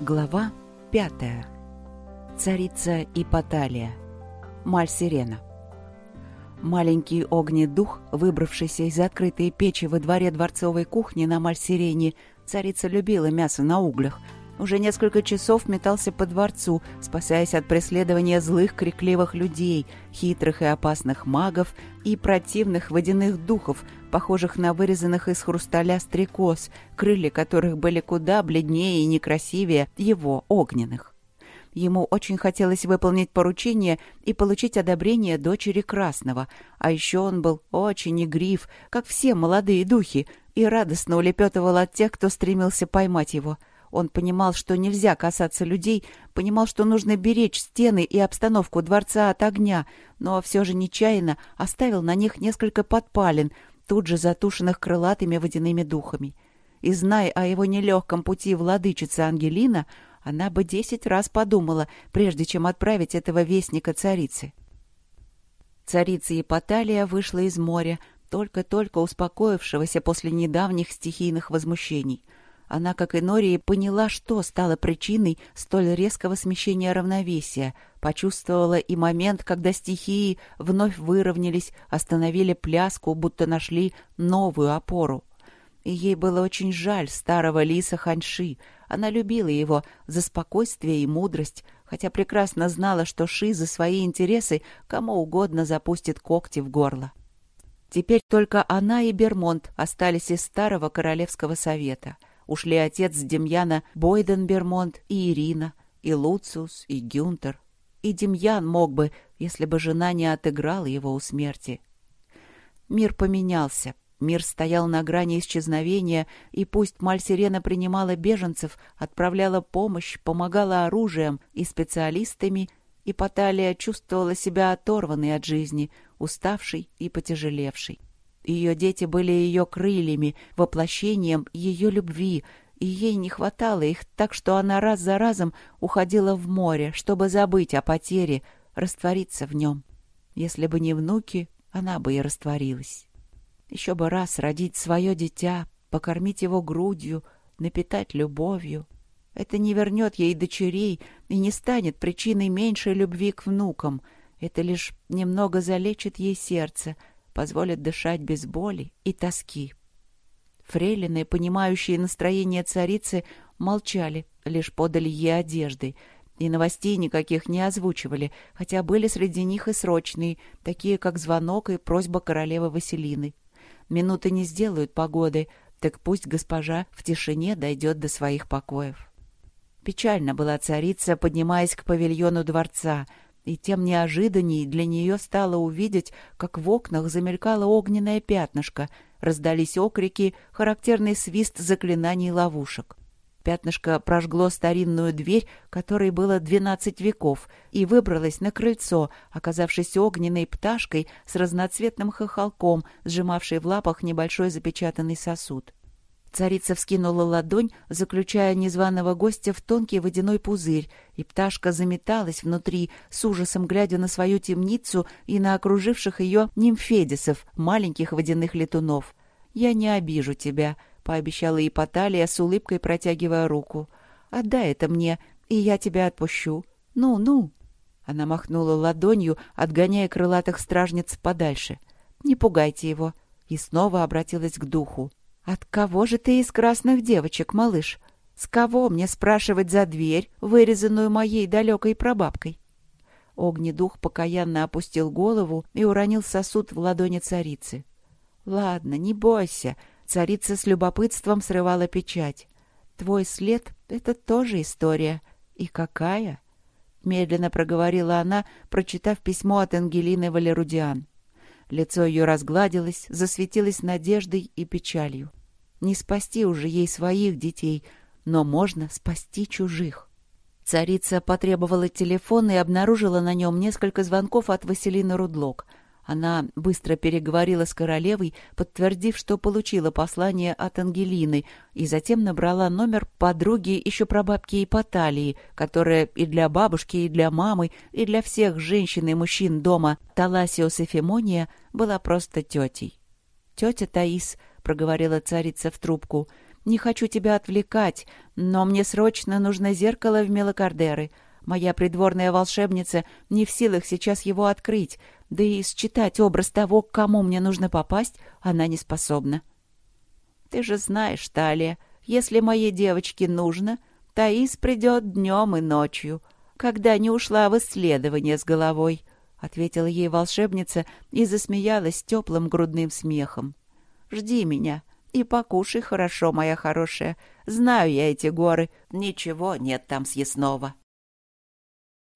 Глава пятая. Царица Ипоталия. Маль-Сирена. Маленький огненный дух, выбравшийся из открытой печи во дворе дворцовой кухни на Маль-Сирене, царица любила мясо на углях, уже несколько часов метался по дворцу, спасаясь от преследования злых крикливых людей, хитрых и опасных магов и противных водяных духов, похожих на вырезанных из хрусталя стрекоз, крылья которых были куда бледнее и некрасивее его огненных. Ему очень хотелось выполнить поручение и получить одобрение дочери Красного, а еще он был очень игрив, как все молодые духи, и радостно улепетывал от тех, кто стремился поймать его. Он понимал, что нельзя касаться людей, понимал, что нужно беречь стены и обстановку дворца от огня, но все же нечаянно оставил на них несколько подпалин, тут же затушенных крылатыми водяными духами. И зная о его нелегком пути владычицы Ангелина, она бы десять раз подумала, прежде чем отправить этого вестника царицы. Царица Епаталия вышла из моря, только-только успокоившегося после недавних стихийных возмущений. Она, как и Нории, поняла, что стало причиной столь резкого смещения равновесия, почувствовала и момент, когда стихии вновь выровнялись, остановили пляску, будто нашли новую опору. И ей было очень жаль старого лиса Ханьши. Она любила его за спокойствие и мудрость, хотя прекрасно знала, что Ши за свои интересы кому угодно запустит когти в горло. Теперь только она и Бермонт остались из старого королевского совета. Ушли отец Демьяна Бойден Бермонт и Ирина, и Луциус, и Гюнтер. И Демьян мог бы, если бы жена не отыграла его у смерти. Мир поменялся. Мир стоял на грани исчезновения, и пусть Мальсирена принимала беженцев, отправляла помощь, помогала оружием и специалистами, и Паталия чувствовала себя оторванной от жизни, уставшей и потяжелевшей. Ее дети были ее крыльями, воплощением ее любви, и ей не хватало их так, что она раз за разом уходила в море, чтобы забыть о потере, раствориться в нем. Если бы не внуки, она бы и растворилась. Еще бы раз родить свое дитя, покормить его грудью, напитать любовью. Это не вернет ей дочерей и не станет причиной меньшей любви к внукам. Это лишь немного залечит ей сердце, позволит дышать без боли и тоски. Фрейлины, понимающие настроение царицы, молчали, лишь подали ей одежды, и новостей никаких не озвучивали, хотя были среди них и срочные, такие как звонок и просьба королевы Василины. Минуты не сделают погоды, так пусть госпожа в тишине дойдет до своих покоев. Печально была царица, поднимаясь к павильону дворца, и тем неожиданней для нее стало увидеть, как в окнах замелькало огненное пятнышко, раздались окрики, характерный свист заклинаний ловушек. Пятнышко прожгло старинную дверь, которой было двенадцать веков, и выбралось на крыльцо, оказавшись огненной пташкой с разноцветным хохолком, сжимавшей в лапах небольшой запечатанный сосуд. Царица вскинула ладонь, заключая незваного гостя в тонкий водяной пузырь, и пташка заметалась внутри, с ужасом глядя на свою темницу и на окруживших ее нимфедисов, маленьких водяных летунов. «Я не обижу тебя», пообещала Ипоталия с улыбкой, протягивая руку. «Отдай это мне, и я тебя отпущу. Ну, ну!» Она махнула ладонью, отгоняя крылатых стражниц подальше. «Не пугайте его!» И снова обратилась к духу. «От кого же ты из красных девочек, малыш? С кого мне спрашивать за дверь, вырезанную моей далекой прабабкой?» Огнедух покаянно опустил голову и уронил сосуд в ладони царицы. «Ладно, не бойся», Царица с любопытством срывала печать. «Твой след — это тоже история. И какая?» Медленно проговорила она, прочитав письмо от Ангелины Валерудиан. Лицо ее разгладилось, засветилось надеждой и печалью. Не спасти уже ей своих детей, но можно спасти чужих. Царица потребовала телефон и обнаружила на нем несколько звонков от Василины Рудлок — она быстро переговорила с королевой, подтвердив, что получила послание от Ангелины, и затем набрала номер подруги еще прабабки Ипоталии, которая и для бабушки, и для мамы, и для всех женщин и мужчин дома Таласиос и Фемония была просто тетей. «Тетя Таис», — проговорила царица в трубку, — Не хочу тебя отвлекать, но мне срочно нужно зеркало в Мелокардеры. Моя придворная волшебница не в силах сейчас его открыть, да и считать образ того, к кому мне нужно попасть, она не способна. Ты же знаешь, Талия, если моей девочке нужно, Таис придет днем и ночью, когда не ушла в исследование с головой, — ответила ей волшебница и засмеялась теплым грудным смехом. — Жди меня и покушай хорошо, моя хорошая. Знаю я эти горы, ничего нет там съестного.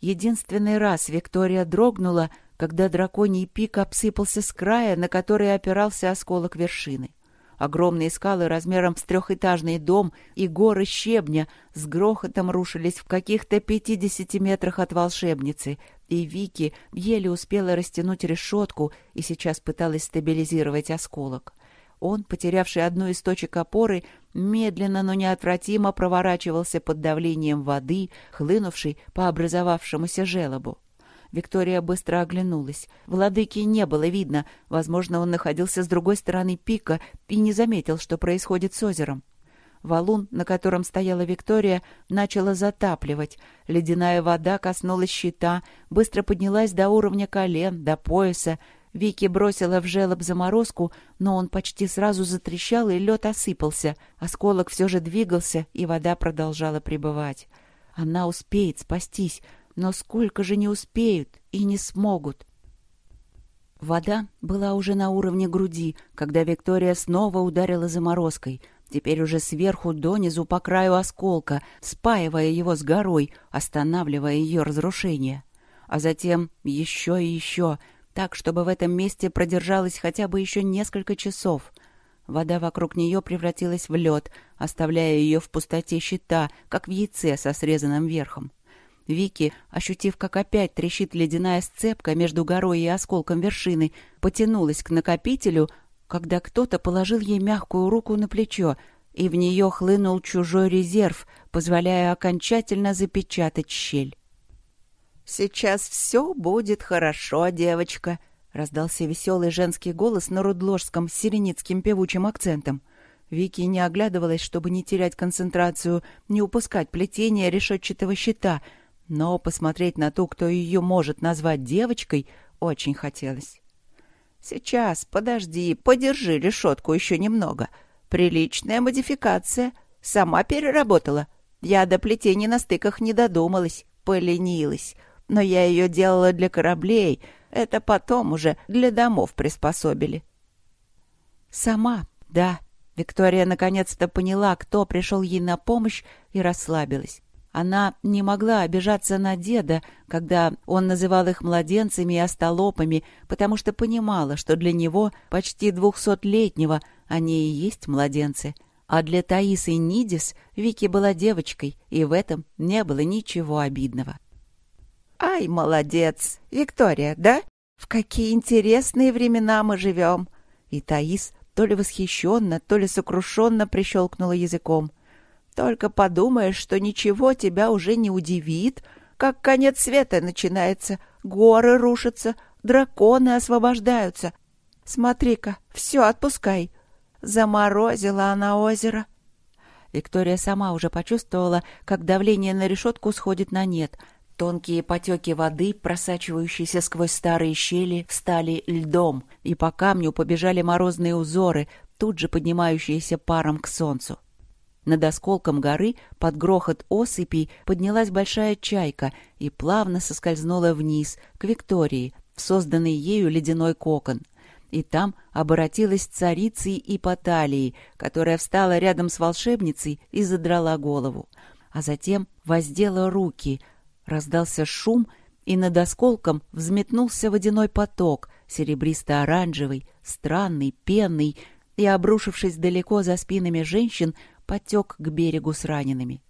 Единственный раз Виктория дрогнула, когда драконий пик обсыпался с края, на который опирался осколок вершины. Огромные скалы размером с трехэтажный дом и горы щебня с грохотом рушились в каких-то пятидесяти метрах от волшебницы, и Вики еле успела растянуть решетку и сейчас пыталась стабилизировать осколок. Он, потерявший одну из точек опоры, медленно, но неотвратимо проворачивался под давлением воды, хлынувшей по образовавшемуся желобу. Виктория быстро оглянулась. Владыки не было видно. Возможно, он находился с другой стороны пика и не заметил, что происходит с озером. Валун, на котором стояла Виктория, начала затапливать. Ледяная вода коснулась щита, быстро поднялась до уровня колен, до пояса. Вики бросила в желоб заморозку, но он почти сразу затрещал, и лед осыпался. Осколок все же двигался, и вода продолжала пребывать. Она успеет спастись, но сколько же не успеют и не смогут? Вода была уже на уровне груди, когда Виктория снова ударила заморозкой, теперь уже сверху донизу по краю осколка, спаивая его с горой, останавливая ее разрушение. А затем еще и еще, так, чтобы в этом месте продержалось хотя бы еще несколько часов. Вода вокруг нее превратилась в лед, оставляя ее в пустоте щита, как в яйце со срезанным верхом. Вики, ощутив, как опять трещит ледяная сцепка между горой и осколком вершины, потянулась к накопителю, когда кто-то положил ей мягкую руку на плечо, и в нее хлынул чужой резерв, позволяя окончательно запечатать щель. «Сейчас все будет хорошо, девочка», — раздался веселый женский голос на рудложском с сиреницким певучим акцентом. Вики не оглядывалась, чтобы не терять концентрацию, не упускать плетение решетчатого щита — но посмотреть на ту, кто ее может назвать девочкой, очень хотелось. «Сейчас, подожди, подержи решетку еще немного. Приличная модификация. Сама переработала. Я до плетений на стыках не додумалась, поленилась. Но я ее делала для кораблей. Это потом уже для домов приспособили». «Сама, да». Виктория наконец-то поняла, кто пришел ей на помощь, и расслабилась. Она не могла обижаться на деда, когда он называл их младенцами и остолопами, потому что понимала, что для него, почти двухсотлетнего, они и есть младенцы. А для Таисы Нидис Вики была девочкой, и в этом не было ничего обидного. «Ай, молодец! Виктория, да? В какие интересные времена мы живем!» И Таис то ли восхищенно, то ли сокрушенно прищелкнула языком — только подумаешь, что ничего тебя уже не удивит, как конец света начинается, горы рушатся, драконы освобождаются. Смотри-ка, все отпускай. Заморозила она озеро. Виктория сама уже почувствовала, как давление на решетку сходит на нет. Тонкие потеки воды, просачивающиеся сквозь старые щели, стали льдом, и по камню побежали морозные узоры, тут же поднимающиеся паром к солнцу. Над осколком горы под грохот осыпей поднялась большая чайка и плавно соскользнула вниз, к Виктории, в созданный ею ледяной кокон. И там оборотилась царицей Ипоталией, которая встала рядом с волшебницей и задрала голову. А затем воздела руки. Раздался шум, и над осколком взметнулся водяной поток, серебристо-оранжевый, странный, пенный, и, обрушившись далеко за спинами женщин, потек к берегу с ранеными.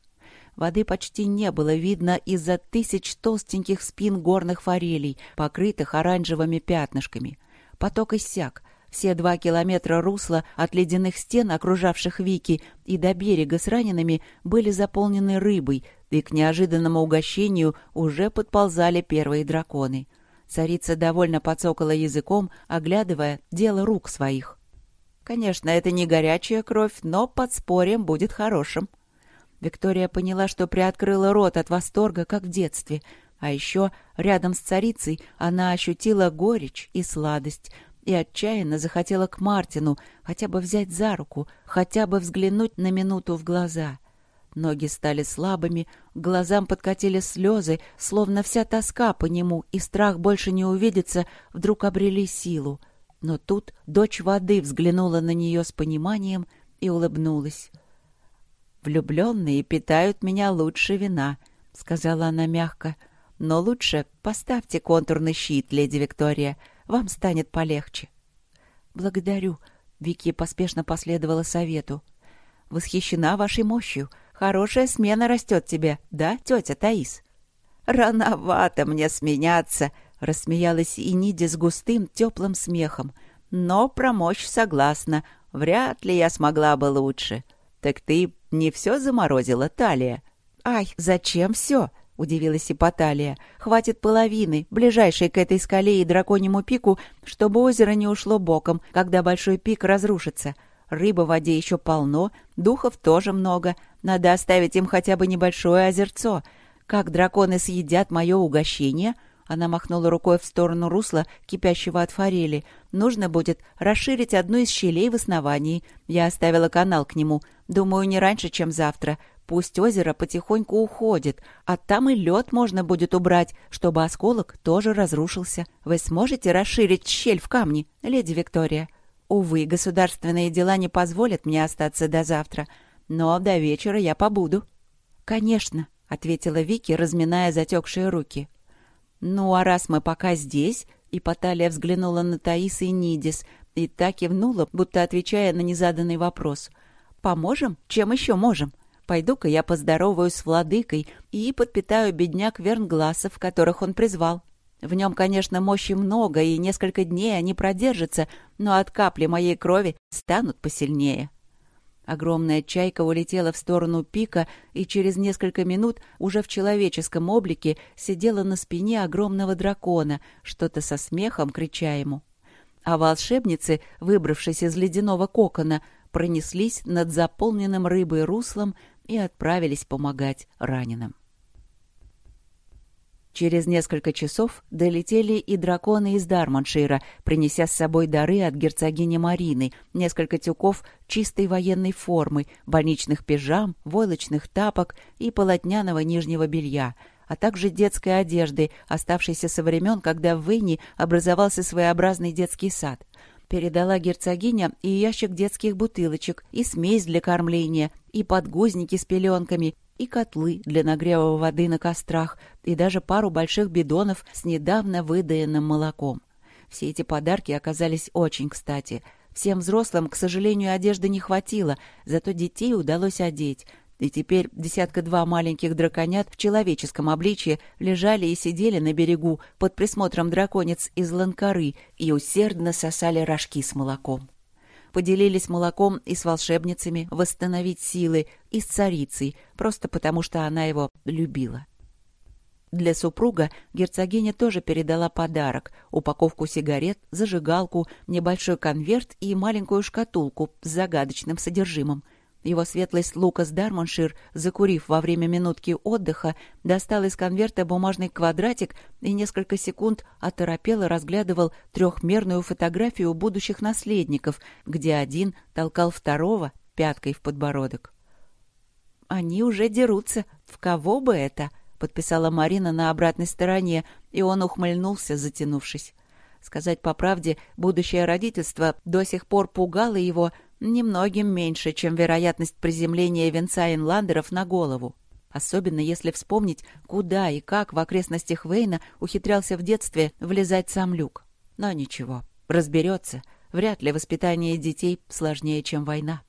Воды почти не было видно из-за тысяч толстеньких спин горных форелей, покрытых оранжевыми пятнышками. Поток иссяк. Все два километра русла от ледяных стен, окружавших Вики, и до берега с ранеными были заполнены рыбой, и к неожиданному угощению уже подползали первые драконы. Царица довольно подсокала языком, оглядывая дело рук своих. Конечно, это не горячая кровь, но подспорьем будет хорошим. Виктория поняла, что приоткрыла рот от восторга, как в детстве. А еще рядом с царицей она ощутила горечь и сладость и отчаянно захотела к Мартину хотя бы взять за руку, хотя бы взглянуть на минуту в глаза. Ноги стали слабыми, к глазам подкатили слезы, словно вся тоска по нему и страх больше не увидеться вдруг обрели силу. Но тут дочь воды взглянула на нее с пониманием и улыбнулась. «Влюбленные питают меня лучше вина», — сказала она мягко. «Но лучше поставьте контурный щит, леди Виктория. Вам станет полегче». «Благодарю», — Вики поспешно последовала совету. «Восхищена вашей мощью. Хорошая смена растет тебе, да, тетя Таис?» «Рановато мне сменяться», — рассмеялась Иниди с густым, теплым смехом. «Но про мощь согласна. Вряд ли я смогла бы лучше. Так ты не все заморозила, Талия?» «Ай, зачем все?» — удивилась Ипоталия. «Хватит половины, ближайшей к этой скале и драконьему пику, чтобы озеро не ушло боком, когда большой пик разрушится. Рыбы в воде еще полно, духов тоже много. Надо оставить им хотя бы небольшое озерцо. Как драконы съедят мое угощение?» Она махнула рукой в сторону русла, кипящего от форели. «Нужно будет расширить одну из щелей в основании. Я оставила канал к нему. Думаю, не раньше, чем завтра. Пусть озеро потихоньку уходит, а там и лед можно будет убрать, чтобы осколок тоже разрушился. Вы сможете расширить щель в камне, леди Виктория?» Увы, государственные дела не позволят мне остаться до завтра, но до вечера я побуду. Конечно, ответила Вики, разминая затекшие руки. Ну, а раз мы пока здесь, и Поталия взглянула на Таис и Нидис, и так кивнула, будто отвечая на незаданный вопрос. Поможем? Чем еще можем? Пойду-ка я поздороваюсь с владыкой и подпитаю бедняк Вернгласов, которых он призвал. В нем, конечно, мощи много, и несколько дней они продержатся, но от капли моей крови станут посильнее. Огромная чайка улетела в сторону пика и через несколько минут уже в человеческом облике сидела на спине огромного дракона, что-то со смехом крича ему. А волшебницы, выбравшись из ледяного кокона, пронеслись над заполненным рыбой руслом и отправились помогать раненым. Через несколько часов долетели и драконы из Дарманшира, принеся с собой дары от герцогини Марины, несколько тюков чистой военной формы, больничных пижам, войлочных тапок и полотняного нижнего белья, а также детской одежды, оставшейся со времен, когда в Вейне образовался своеобразный детский сад. Передала герцогиня и ящик детских бутылочек, и смесь для кормления, и подгузники с пеленками, и котлы для нагрева воды на кострах, и даже пару больших бидонов с недавно выдаянным молоком. Все эти подарки оказались очень кстати. Всем взрослым, к сожалению, одежды не хватило, зато детей удалось одеть. И теперь десятка-два маленьких драконят в человеческом обличье лежали и сидели на берегу под присмотром драконец из Ланкары и усердно сосали рожки с молоком поделились молоком и с волшебницами восстановить силы, и с царицей, просто потому что она его любила. Для супруга герцогиня тоже передала подарок — упаковку сигарет, зажигалку, небольшой конверт и маленькую шкатулку с загадочным содержимым — его светлость Лукас Дармоншир, закурив во время минутки отдыха, достал из конверта бумажный квадратик и несколько секунд оторопело разглядывал трехмерную фотографию будущих наследников, где один толкал второго пяткой в подбородок. «Они уже дерутся. В кого бы это?» — подписала Марина на обратной стороне, и он ухмыльнулся, затянувшись. Сказать по правде, будущее родительство до сих пор пугало его — немногим меньше, чем вероятность приземления венца инландеров на голову. Особенно если вспомнить, куда и как в окрестностях Вейна ухитрялся в детстве влезать сам Люк. Но ничего, разберется. Вряд ли воспитание детей сложнее, чем война.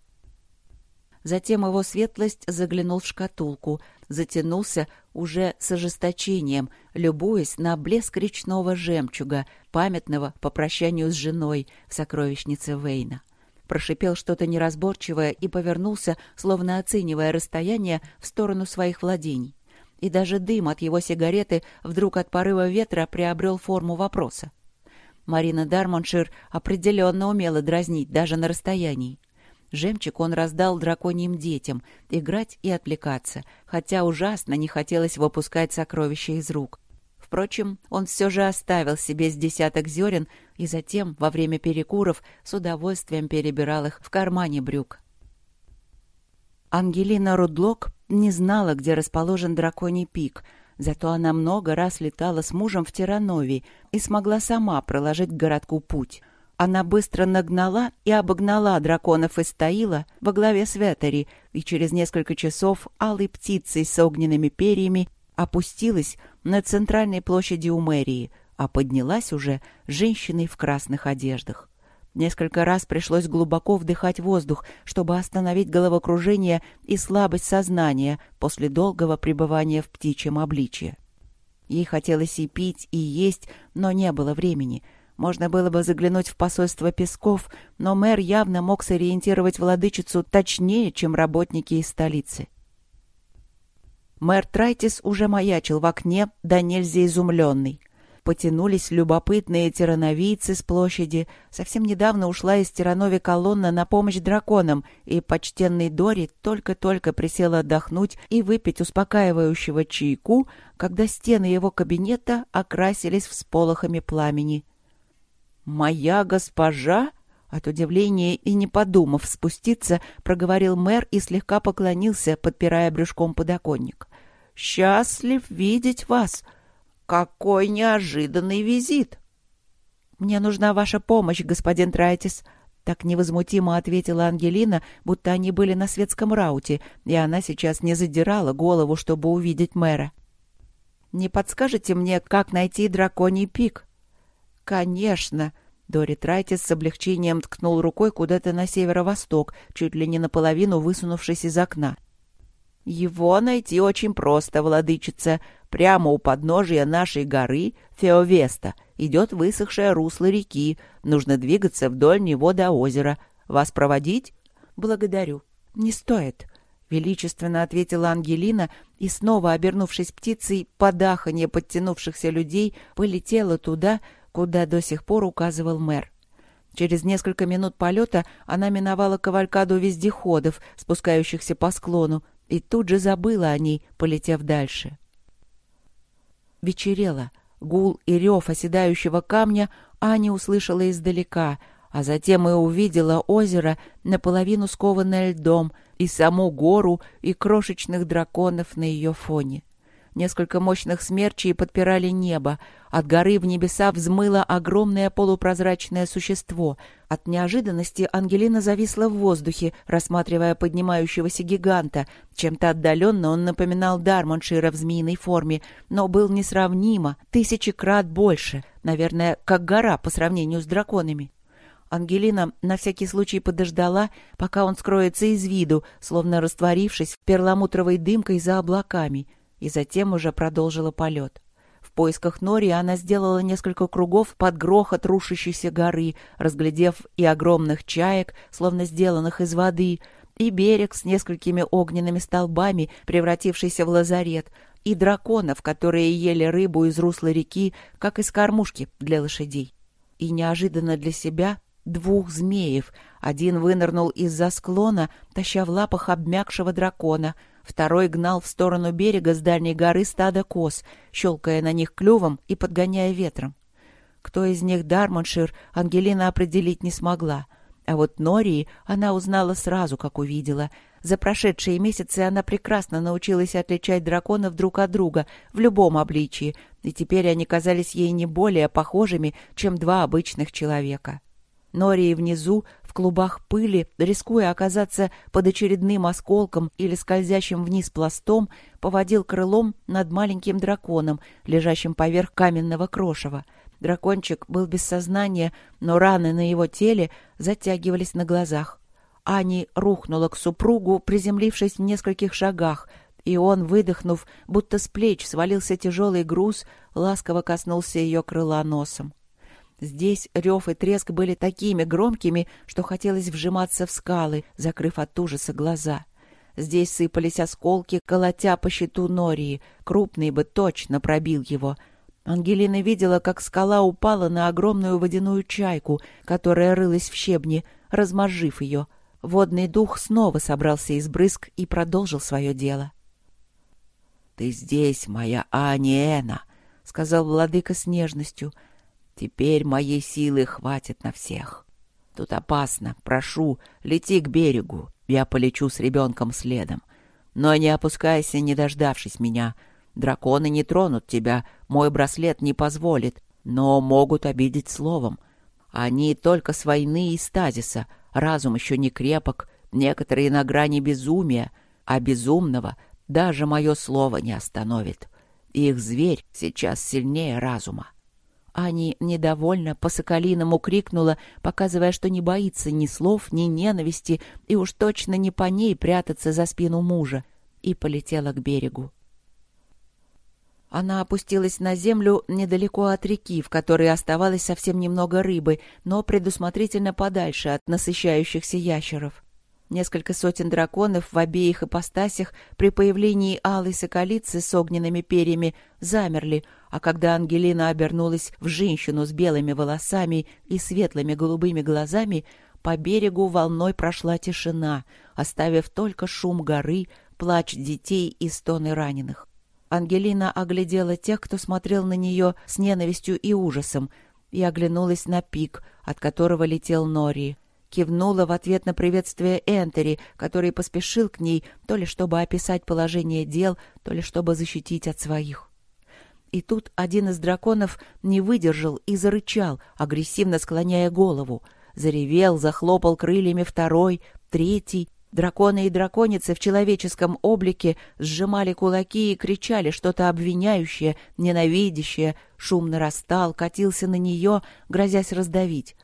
Затем его светлость заглянул в шкатулку, затянулся уже с ожесточением, любуясь на блеск речного жемчуга, памятного по прощанию с женой в сокровищнице Вейна прошипел что-то неразборчивое и повернулся, словно оценивая расстояние в сторону своих владений. И даже дым от его сигареты вдруг от порыва ветра приобрел форму вопроса. Марина Дармоншир определенно умела дразнить даже на расстоянии. Жемчуг он раздал драконьим детям, играть и отвлекаться, хотя ужасно не хотелось выпускать сокровища из рук. Впрочем, он все же оставил себе с десяток зерен и затем, во время перекуров, с удовольствием перебирал их в кармане брюк. Ангелина Рудлок не знала, где расположен драконий пик, зато она много раз летала с мужем в Тиранови и смогла сама проложить к городку путь. Она быстро нагнала и обогнала драконов из Таила во главе с и через несколько часов алой птицей с огненными перьями опустилась на центральной площади у мэрии, а поднялась уже женщиной в красных одеждах. Несколько раз пришлось глубоко вдыхать воздух, чтобы остановить головокружение и слабость сознания после долгого пребывания в птичьем обличье. Ей хотелось и пить, и есть, но не было времени. Можно было бы заглянуть в посольство Песков, но мэр явно мог сориентировать владычицу точнее, чем работники из столицы. Мэр Трайтис уже маячил в окне, да нельзя изумленный. Потянулись любопытные тирановийцы с площади. Совсем недавно ушла из Тиранови колонна на помощь драконам, и почтенный Дори только-только присел отдохнуть и выпить успокаивающего чайку, когда стены его кабинета окрасились всполохами пламени. «Моя госпожа?» От удивления и не подумав спуститься, проговорил мэр и слегка поклонился, подпирая брюшком подоконник. Счастлив видеть вас. Какой неожиданный визит!» «Мне нужна ваша помощь, господин Трайтис», — так невозмутимо ответила Ангелина, будто они были на светском рауте, и она сейчас не задирала голову, чтобы увидеть мэра. «Не подскажете мне, как найти драконий пик?» «Конечно!» — Дори Трайтис с облегчением ткнул рукой куда-то на северо-восток, чуть ли не наполовину высунувшись из окна. Его найти очень просто, владычица. Прямо у подножия нашей горы, Феовеста, идет высохшее русло реки. Нужно двигаться вдоль него до озера. Вас проводить? Благодарю. Не стоит. Величественно ответила Ангелина и, снова обернувшись птицей, подаханье подтянувшихся людей полетела туда, куда до сих пор указывал мэр. Через несколько минут полета она миновала кавалькаду вездеходов, спускающихся по склону, и тут же забыла о ней, полетев дальше. Вечерело. Гул и рев оседающего камня Аня услышала издалека, а затем и увидела озеро, наполовину скованное льдом, и саму гору, и крошечных драконов на ее фоне. Несколько мощных смерчей подпирали небо. От горы в небеса взмыло огромное полупрозрачное существо. От неожиданности Ангелина зависла в воздухе, рассматривая поднимающегося гиганта. Чем-то отдаленно он напоминал Дармоншира в змеиной форме, но был несравнимо, тысячи крат больше. Наверное, как гора по сравнению с драконами. Ангелина на всякий случай подождала, пока он скроется из виду, словно растворившись перламутровой дымкой за облаками — и затем уже продолжила полет. В поисках Нори она сделала несколько кругов под грохот рушащейся горы, разглядев и огромных чаек, словно сделанных из воды, и берег с несколькими огненными столбами, превратившийся в лазарет, и драконов, которые ели рыбу из русла реки, как из кормушки для лошадей. И неожиданно для себя двух змеев. Один вынырнул из-за склона, таща в лапах обмякшего дракона — Второй гнал в сторону берега с дальней горы стадо коз, щелкая на них клювом и подгоняя ветром. Кто из них Дармоншир, Ангелина определить не смогла. А вот Нории она узнала сразу, как увидела. За прошедшие месяцы она прекрасно научилась отличать драконов друг от друга в любом обличии, и теперь они казались ей не более похожими, чем два обычных человека. Нории внизу, в клубах пыли, рискуя оказаться под очередным осколком или скользящим вниз пластом, поводил крылом над маленьким драконом, лежащим поверх каменного крошева. Дракончик был без сознания, но раны на его теле затягивались на глазах. Ани рухнула к супругу, приземлившись в нескольких шагах, и он, выдохнув, будто с плеч свалился тяжелый груз, ласково коснулся ее крыла носом. Здесь рев и треск были такими громкими, что хотелось вжиматься в скалы, закрыв от ужаса глаза. Здесь сыпались осколки, колотя по щиту Нории. Крупный бы точно пробил его. Ангелина видела, как скала упала на огромную водяную чайку, которая рылась в щебне, размозжив ее. Водный дух снова собрался из брызг и продолжил свое дело. «Ты здесь, моя Аниэна!» — сказал владыка с нежностью. «Теперь моей силы хватит на всех. Тут опасно. Прошу, лети к берегу. Я полечу с ребенком следом. Но не опускайся, не дождавшись меня. Драконы не тронут тебя, мой браслет не позволит, но могут обидеть словом. Они только с войны и стазиса, разум еще не крепок, некоторые на грани безумия, а безумного даже мое слово не остановит. Их зверь сейчас сильнее разума. Ани недовольно по-соколиному крикнула, показывая, что не боится ни слов, ни ненависти, и уж точно не по ней прятаться за спину мужа, и полетела к берегу. Она опустилась на землю недалеко от реки, в которой оставалось совсем немного рыбы, но предусмотрительно подальше от насыщающихся ящеров. Несколько сотен драконов в обеих ипостасях при появлении алой соколицы с огненными перьями замерли, а когда Ангелина обернулась в женщину с белыми волосами и светлыми голубыми глазами, по берегу волной прошла тишина, оставив только шум горы, плач детей и стоны раненых. Ангелина оглядела тех, кто смотрел на нее с ненавистью и ужасом, и оглянулась на пик, от которого летел Нори. Кивнула в ответ на приветствие Энтери, который поспешил к ней, то ли чтобы описать положение дел, то ли чтобы защитить от своих. И тут один из драконов не выдержал и зарычал, агрессивно склоняя голову. Заревел, захлопал крыльями второй, третий — Драконы и драконицы в человеческом облике сжимали кулаки и кричали что-то обвиняющее, ненавидящее. Шум нарастал, катился на нее, грозясь раздавить.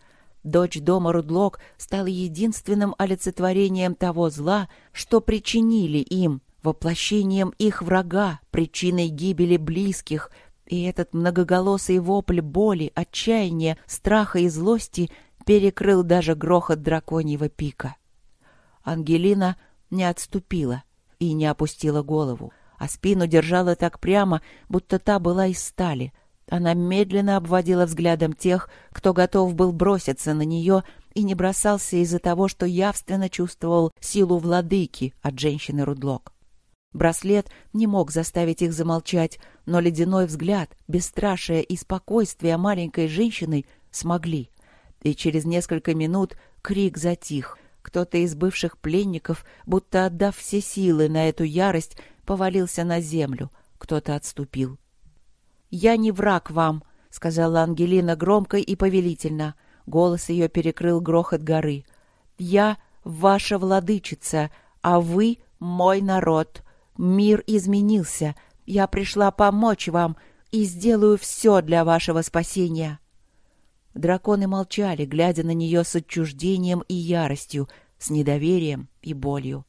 Дочь дома Рудлок стала единственным олицетворением того зла, что причинили им, воплощением их врага, причиной гибели близких, и этот многоголосый вопль боли, отчаяния, страха и злости перекрыл даже грохот драконьего пика. Ангелина не отступила и не опустила голову, а спину держала так прямо, будто та была из стали. Она медленно обводила взглядом тех, кто готов был броситься на нее и не бросался из-за того, что явственно чувствовал силу владыки от женщины Рудлок. Браслет не мог заставить их замолчать, но ледяной взгляд, бесстрашие и спокойствие маленькой женщины смогли. И через несколько минут крик затих — кто-то из бывших пленников, будто отдав все силы на эту ярость, повалился на землю. Кто-то отступил. «Я не враг вам», — сказала Ангелина громко и повелительно. Голос ее перекрыл грохот горы. «Я ваша владычица, а вы мой народ. Мир изменился. Я пришла помочь вам и сделаю все для вашего спасения». Драконы молчали, глядя на нее с отчуждением и яростью, с недоверием и болью.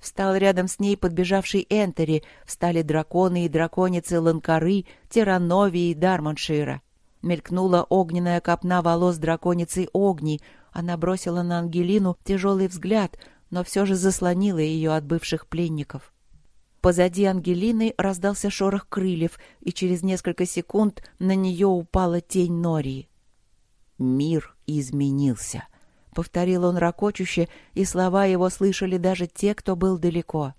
Встал рядом с ней подбежавший Энтери, встали драконы и драконицы Ланкары, Теранови и Дарманшира. Мелькнула огненная копна волос драконицы Огни. Она бросила на Ангелину тяжелый взгляд, но все же заслонила ее от бывших пленников. Позади Ангелины раздался шорох крыльев, и через несколько секунд на нее упала тень Нории. Мир изменился. — повторил он ракочуще, и слова его слышали даже те, кто был далеко.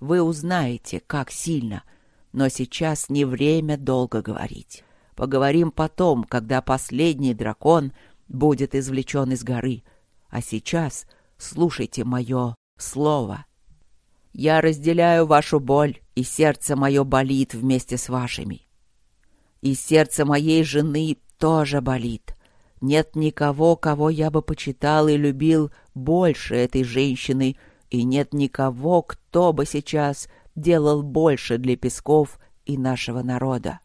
«Вы узнаете, как сильно, но сейчас не время долго говорить. Поговорим потом, когда последний дракон будет извлечен из горы. А сейчас слушайте мое слово. Я разделяю вашу боль, и сердце мое болит вместе с вашими. И сердце моей жены тоже болит. Нет никого, кого я бы почитал и любил больше этой женщины, и нет никого, кто бы сейчас делал больше для Песков и нашего народа.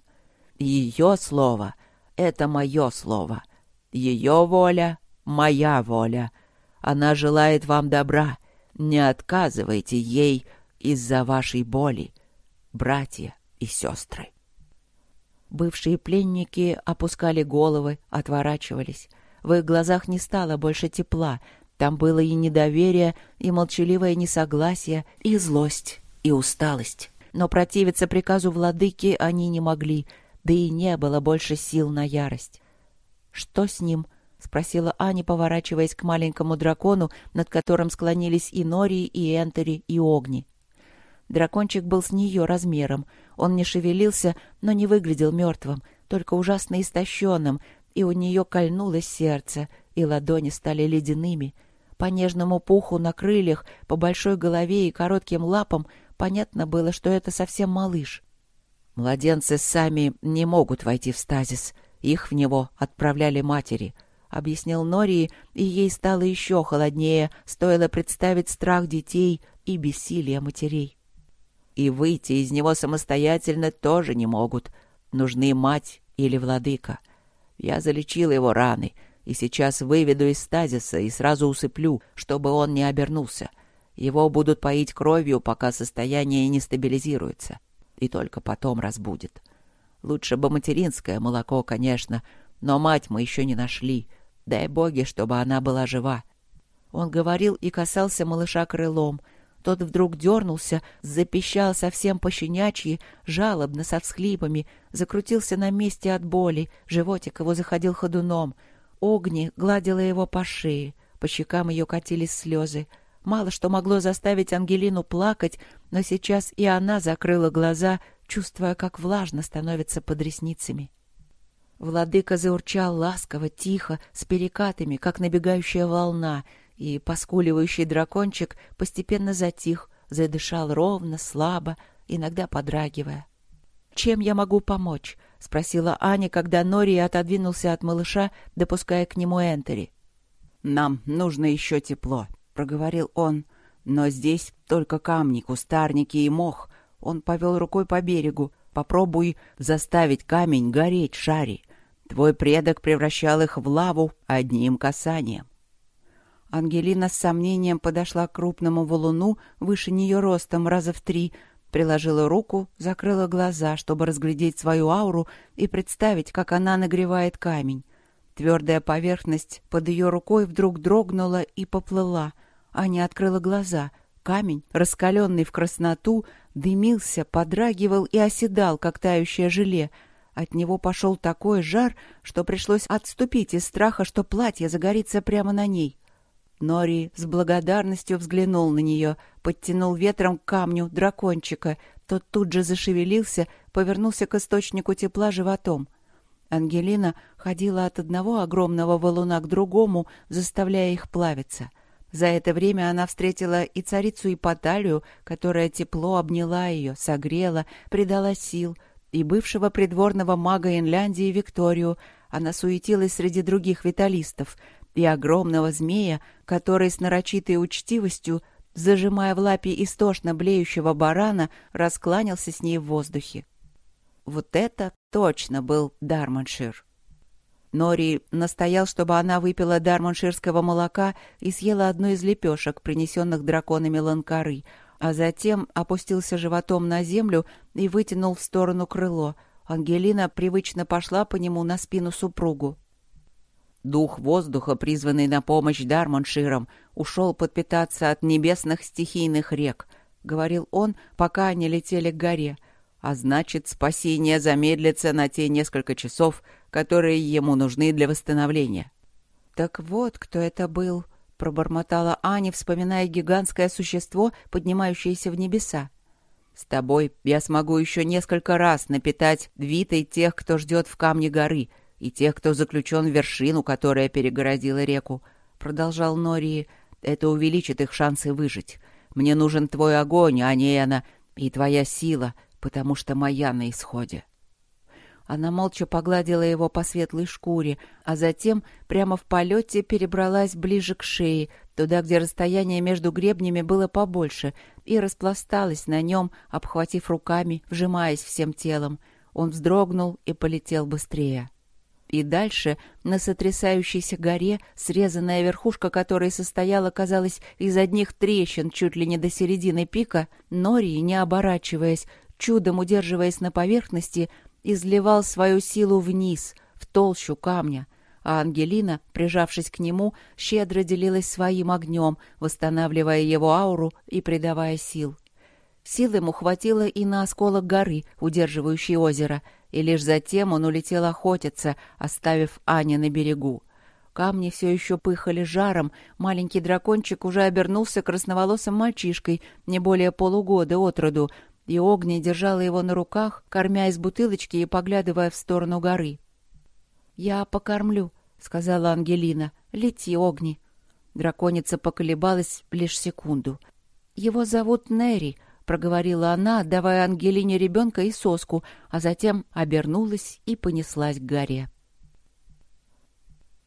Ее слово — это мое слово. Ее воля — моя воля. Она желает вам добра. Не отказывайте ей из-за вашей боли, братья и сестры. Бывшие пленники опускали головы, отворачивались. В их глазах не стало больше тепла. Там было и недоверие, и молчаливое несогласие, и злость, и усталость. Но противиться приказу владыки они не могли. да и не было больше сил на ярость. «Что с ним?» — спросила Аня, поворачиваясь к маленькому дракону, над которым склонились и Нори, и Энтери, и Огни. Дракончик был с нее размером. Он не шевелился, но не выглядел мертвым, только ужасно истощенным, и у нее кольнулось сердце, и ладони стали ледяными. По нежному пуху на крыльях, по большой голове и коротким лапам понятно было, что это совсем малыш. «Младенцы сами не могут войти в стазис. Их в него отправляли матери», — объяснил Нории, и ей стало еще холоднее, стоило представить страх детей и бессилие матерей. И выйти из него самостоятельно тоже не могут. Нужны мать или владыка. Я залечил его раны — и сейчас выведу из стазиса и сразу усыплю, чтобы он не обернулся. Его будут поить кровью, пока состояние не стабилизируется, и только потом разбудит. Лучше бы материнское молоко, конечно, но мать мы еще не нашли. Дай боги, чтобы она была жива. Он говорил и касался малыша крылом. Тот вдруг дернулся, запищал совсем пощенячьи, жалобно, со всхлипами, закрутился на месте от боли, животик его заходил ходуном — Огни гладила его по шее, по щекам ее катились слезы. Мало что могло заставить Ангелину плакать, но сейчас и она закрыла глаза, чувствуя, как влажно становится под ресницами. Владыка заурчал ласково, тихо, с перекатами, как набегающая волна, и поскуливающий дракончик постепенно затих, задышал ровно, слабо, иногда подрагивая. «Чем я могу помочь?» — спросила Аня, когда Нори отодвинулся от малыша, допуская к нему Энтери. «Нам нужно еще тепло», — проговорил он. «Но здесь только камни, кустарники и мох». Он повел рукой по берегу. «Попробуй заставить камень гореть, Шари. Твой предок превращал их в лаву одним касанием». Ангелина с сомнением подошла к крупному валуну, выше нее ростом раза в три, Приложила руку, закрыла глаза, чтобы разглядеть свою ауру и представить, как она нагревает камень. Твердая поверхность под ее рукой вдруг дрогнула и поплыла. Аня открыла глаза. Камень, раскаленный в красноту, дымился, подрагивал и оседал, как тающее желе. От него пошел такой жар, что пришлось отступить из страха, что платье загорится прямо на ней. Нори с благодарностью взглянул на нее, подтянул ветром к камню дракончика. Тот тут же зашевелился, повернулся к источнику тепла животом. Ангелина ходила от одного огромного валуна к другому, заставляя их плавиться. За это время она встретила и царицу Ипоталию, которая тепло обняла ее, согрела, придала сил, и бывшего придворного мага Инляндии Викторию. Она суетилась среди других виталистов — и огромного змея, который с нарочитой учтивостью, зажимая в лапе истошно блеющего барана, раскланялся с ней в воздухе. Вот это точно был Дарманшир. Нори настоял, чтобы она выпила дарманширского молока и съела одну из лепешек, принесенных драконами ланкары, а затем опустился животом на землю и вытянул в сторону крыло. Ангелина привычно пошла по нему на спину супругу. Дух воздуха, призванный на помощь Дармонширам, ушел подпитаться от небесных стихийных рек, — говорил он, пока они летели к горе. А значит, спасение замедлится на те несколько часов, которые ему нужны для восстановления. — Так вот, кто это был, — пробормотала Аня, вспоминая гигантское существо, поднимающееся в небеса. — С тобой я смогу еще несколько раз напитать двитой тех, кто ждет в камне горы — и тех, кто заключен в вершину, которая перегородила реку, — продолжал Нории, — это увеличит их шансы выжить. Мне нужен твой огонь, а и твоя сила, потому что моя на исходе. Она молча погладила его по светлой шкуре, а затем прямо в полете перебралась ближе к шее, туда, где расстояние между гребнями было побольше, и распласталась на нем, обхватив руками, вжимаясь всем телом. Он вздрогнул и полетел быстрее и дальше на сотрясающейся горе, срезанная верхушка которой состояла, казалось, из одних трещин чуть ли не до середины пика, Нори, не оборачиваясь, чудом удерживаясь на поверхности, изливал свою силу вниз, в толщу камня, а Ангелина, прижавшись к нему, щедро делилась своим огнем, восстанавливая его ауру и придавая сил. Сил ему хватило и на осколок горы, удерживающий озеро, и лишь затем он улетел охотиться, оставив Ане на берегу. Камни все еще пыхали жаром, маленький дракончик уже обернулся красноволосым мальчишкой, не более полугода от роду, и Огни держала его на руках, кормя из бутылочки и поглядывая в сторону горы. «Я покормлю», — сказала Ангелина. «Лети, Огни». Драконица поколебалась лишь секунду. «Его зовут Нери», — проговорила она, отдавая Ангелине ребенка и соску, а затем обернулась и понеслась к горе.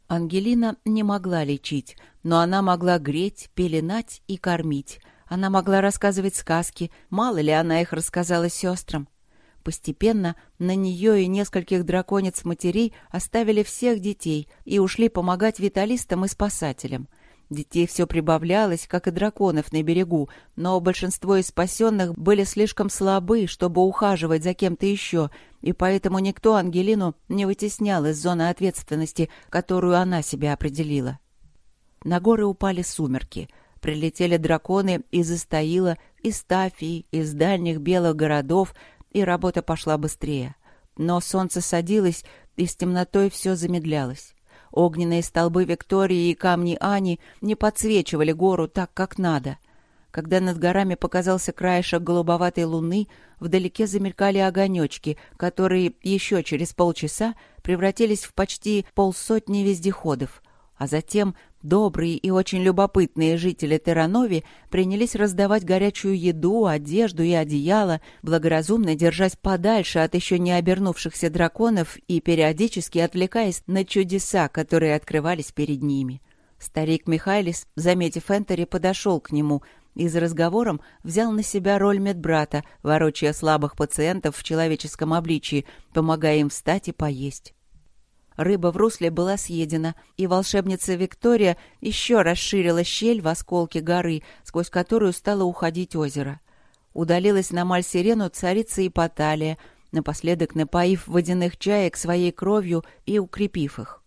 Ангелина не могла лечить, но она могла греть, пеленать и кормить. Она могла рассказывать сказки, мало ли она их рассказала сестрам. Постепенно на нее и нескольких драконец-матерей оставили всех детей и ушли помогать виталистам и спасателям — Детей все прибавлялось, как и драконов на берегу, но большинство из спасенных были слишком слабы, чтобы ухаживать за кем-то еще, и поэтому никто Ангелину не вытеснял из зоны ответственности, которую она себе определила. На горы упали сумерки. Прилетели драконы из Истаила, из Тафии, из дальних белых городов, и работа пошла быстрее. Но солнце садилось, и с темнотой все замедлялось. Огненные столбы Виктории и камни Ани не подсвечивали гору так, как надо. Когда над горами показался краешек голубоватой луны, вдалеке замелькали огонечки, которые еще через полчаса превратились в почти полсотни вездеходов. А затем Добрые и очень любопытные жители Терранови принялись раздавать горячую еду, одежду и одеяло, благоразумно держась подальше от еще не обернувшихся драконов и периодически отвлекаясь на чудеса, которые открывались перед ними. Старик Михайлис, заметив Энтери, подошел к нему и за разговором взял на себя роль медбрата, ворочая слабых пациентов в человеческом обличии, помогая им встать и поесть. Рыба в русле была съедена, и волшебница Виктория еще расширила щель в осколке горы, сквозь которую стало уходить озеро. Удалилась на Маль-Сирену царица Ипоталия, напоследок напоив водяных чаек своей кровью и укрепив их.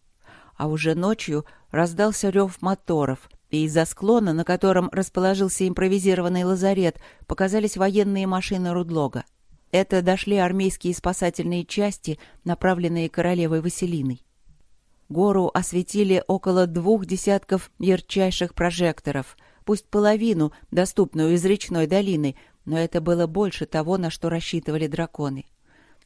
А уже ночью раздался рев моторов, и из-за склона, на котором расположился импровизированный лазарет, показались военные машины Рудлога. Это дошли армейские спасательные части, направленные королевой Василиной. Гору осветили около двух десятков ярчайших прожекторов, пусть половину, доступную из речной долины, но это было больше того, на что рассчитывали драконы.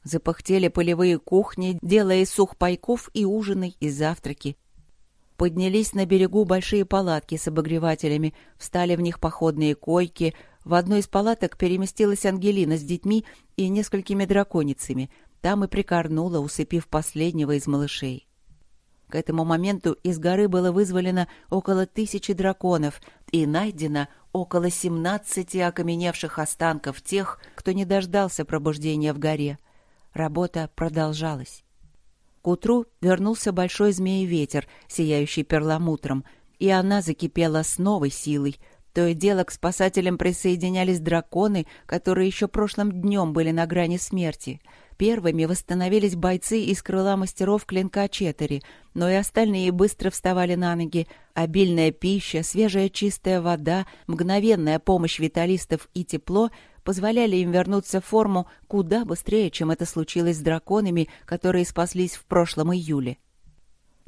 Запахтели полевые кухни, делая сухпайков и ужины, и завтраки. Поднялись на берегу большие палатки с обогревателями, встали в них походные койки, в одной из палаток переместилась Ангелина с детьми и несколькими драконицами. Там и прикорнула, усыпив последнего из малышей. К этому моменту из горы было вызволено около тысячи драконов и найдено около семнадцати окаменевших останков тех, кто не дождался пробуждения в горе. Работа продолжалась. К утру вернулся большой змеи-ветер, сияющий перламутром, и она закипела с новой силой — то и дело к спасателям присоединялись драконы, которые еще прошлым днем были на грани смерти. Первыми восстановились бойцы из крыла мастеров клинка Четери, но и остальные быстро вставали на ноги. Обильная пища, свежая чистая вода, мгновенная помощь виталистов и тепло позволяли им вернуться в форму куда быстрее, чем это случилось с драконами, которые спаслись в прошлом июле.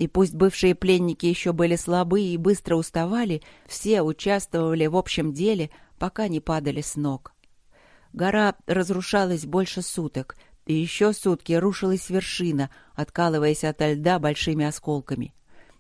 И пусть бывшие пленники еще были слабы и быстро уставали, все участвовали в общем деле, пока не падали с ног. Гора разрушалась больше суток, и еще сутки рушилась вершина, откалываясь от льда большими осколками.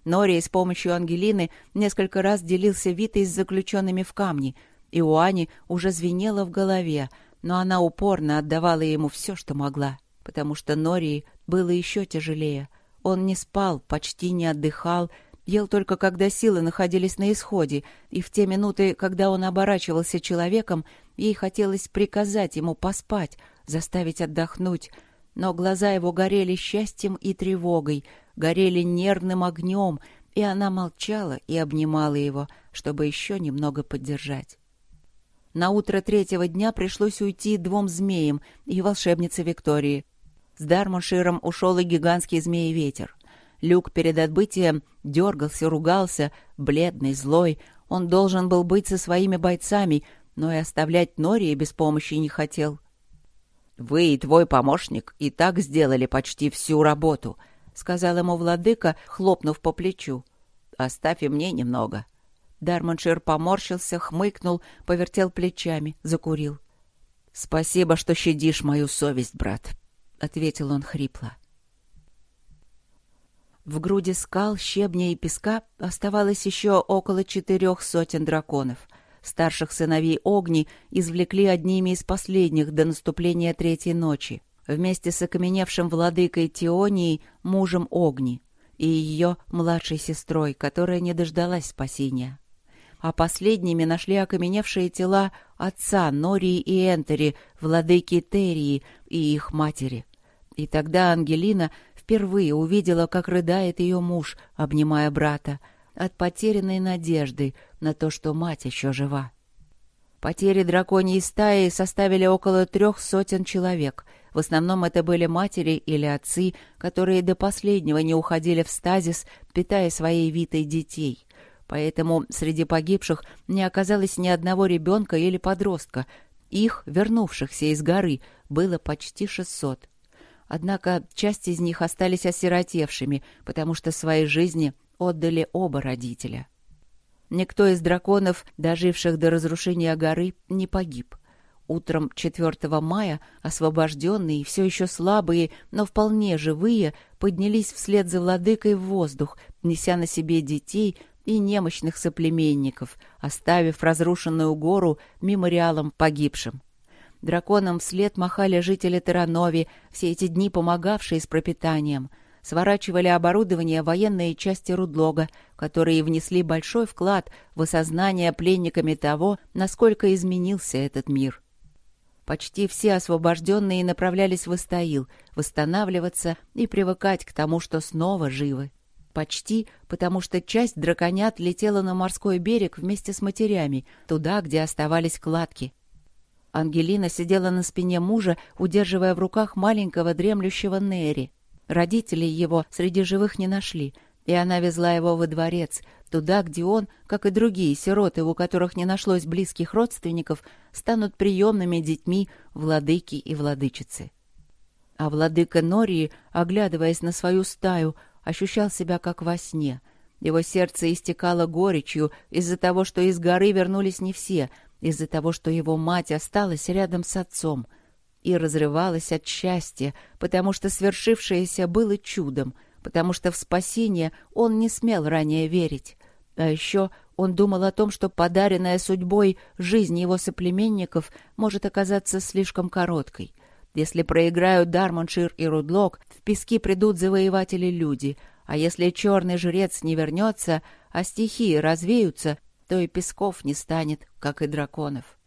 Нори с помощью Ангелины несколько раз делился Витой с заключенными в камни, и у Ани уже звенело в голове, но она упорно отдавала ему все, что могла, потому что Нории было еще тяжелее — он не спал, почти не отдыхал, ел только когда силы находились на исходе, и в те минуты, когда он оборачивался человеком, ей хотелось приказать ему поспать, заставить отдохнуть, но глаза его горели счастьем и тревогой, горели нервным огнем, и она молчала и обнимала его, чтобы еще немного поддержать. На утро третьего дня пришлось уйти двум змеям и волшебнице Виктории. С Дармонширом ушел и гигантский змеи-ветер. Люк перед отбытием дергался, ругался, бледный, злой. Он должен был быть со своими бойцами, но и оставлять Нории без помощи не хотел. «Вы и твой помощник и так сделали почти всю работу», — сказал ему владыка, хлопнув по плечу. «Оставь и мне немного». Дарманшир поморщился, хмыкнул, повертел плечами, закурил. «Спасибо, что щадишь мою совесть, брат», — ответил он хрипло. В груди скал, щебня и песка оставалось еще около четырех сотен драконов. Старших сыновей Огни извлекли одними из последних до наступления третьей ночи, вместе с окаменевшим владыкой Тионией, мужем Огни, и ее младшей сестрой, которая не дождалась спасения. А последними нашли окаменевшие тела отца Нории и Энтери, владыки Терии и их матери. И тогда Ангелина впервые увидела, как рыдает ее муж, обнимая брата, от потерянной надежды на то, что мать еще жива. Потери драконьей стаи составили около трех сотен человек. В основном это были матери или отцы, которые до последнего не уходили в стазис, питая своей витой детей. Поэтому среди погибших не оказалось ни одного ребенка или подростка. Их, вернувшихся из горы, было почти шестьсот. Однако часть из них остались осиротевшими, потому что свои жизни отдали оба родителя. Никто из драконов, доживших до разрушения горы, не погиб. Утром 4 мая освобожденные, все еще слабые, но вполне живые, поднялись вслед за владыкой в воздух, неся на себе детей и немощных соплеменников, оставив разрушенную гору мемориалом погибшим. Драконам вслед махали жители Теранови, все эти дни помогавшие с пропитанием. Сворачивали оборудование военные части Рудлога, которые внесли большой вклад в осознание пленниками того, насколько изменился этот мир. Почти все освобожденные направлялись в Истаил, восстанавливаться и привыкать к тому, что снова живы. Почти, потому что часть драконят летела на морской берег вместе с матерями, туда, где оставались кладки — Ангелина сидела на спине мужа, удерживая в руках маленького дремлющего Нери. Родителей его среди живых не нашли, и она везла его во дворец, туда, где он, как и другие сироты, у которых не нашлось близких родственников, станут приемными детьми владыки и владычицы. А владыка Нории, оглядываясь на свою стаю, ощущал себя как во сне. Его сердце истекало горечью из-за того, что из горы вернулись не все — из-за того, что его мать осталась рядом с отцом и разрывалась от счастья, потому что свершившееся было чудом, потому что в спасение он не смел ранее верить. А еще он думал о том, что подаренная судьбой жизнь его соплеменников может оказаться слишком короткой. Если проиграют Дармоншир и Рудлок, в пески придут завоеватели-люди, а если черный жрец не вернется, а стихии развеются, то и песков не станет, как и драконов.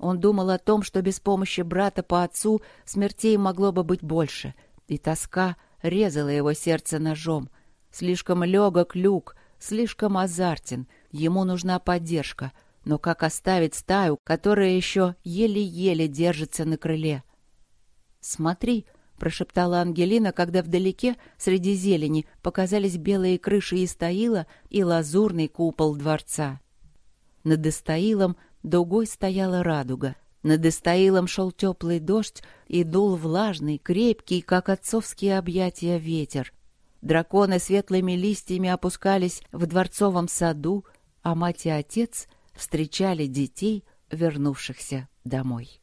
Он думал о том, что без помощи брата по отцу смертей могло бы быть больше, и тоска резала его сердце ножом. Слишком легок люк, слишком азартен, ему нужна поддержка, но как оставить стаю, которая еще еле-еле держится на крыле? «Смотри», — прошептала Ангелина, когда вдалеке, среди зелени, показались белые крыши Истаила и лазурный купол дворца. Над Истаилом дугой стояла радуга. Над Истаилом шел теплый дождь и дул влажный, крепкий, как отцовские объятия, ветер. Драконы светлыми листьями опускались в дворцовом саду, а мать и отец встречали детей, вернувшихся домой.